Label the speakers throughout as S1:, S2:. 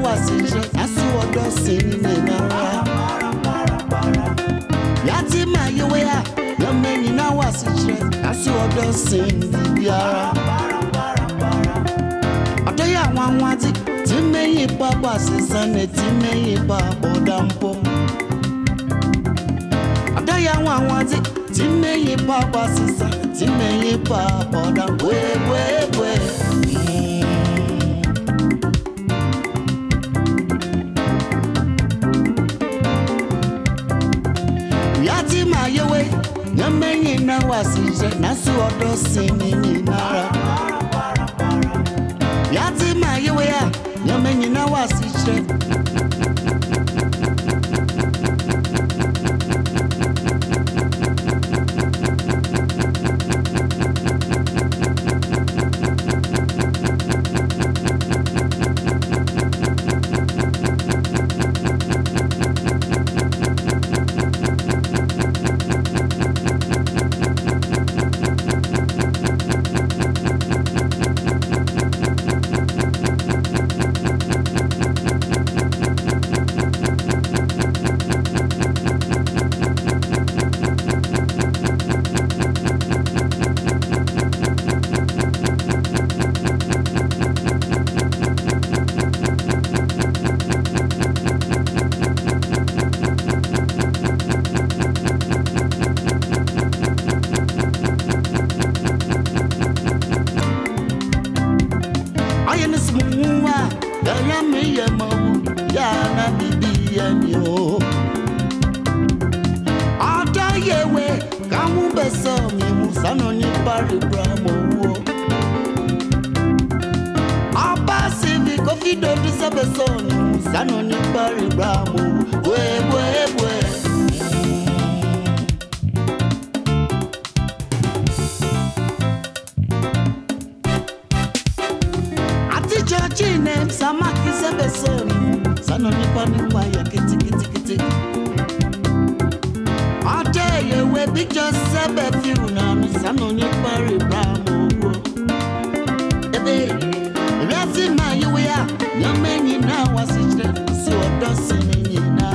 S1: asu wasije asuodo sinine nawa yati mayewe a lọmọ nyina wasije asuodo sinine biara ọdọ yà wọn wọn ti ti mẹyìn pàpà sísan ní ti mẹyìn pàpọ̀ dàmpọ̀ ọdọ yà wọn wọn ti ti mẹyìn pàpà sísan ti mẹyìn pàpọ̀ dàmpọ̀. na nyama nyina wasije nasu odo sini nyinara yati mayewe ya nyama nyina wasije Kaya mi ye mawu Yana bibi ye ni o Ata yewe beso besa mi musano ni pari bramo wo Apa sivi kofi dodu sebe soni Musano ni Sama samaki sebeseni sanonipa nipa ya kitikitikiti ade yewe bijo sebe firunami sanonipa ribramu ogwo ebe resi na yiwea nyame nyina wasikyerɛ si si ɔdɔ ni na,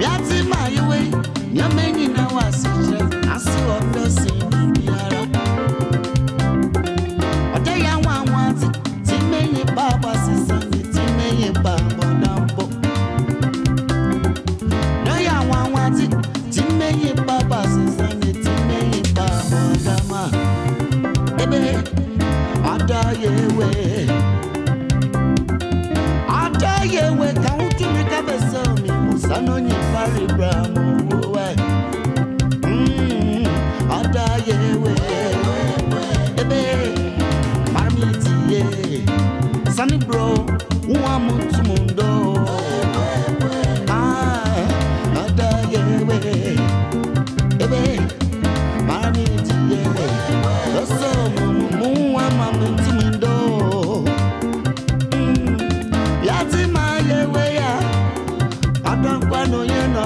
S1: resi ma yiwe nyame nyina adayewe adayewe kautumika besomi musanonyifaribram adayewe ebe parmitiye sanibro uamutumu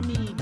S1: army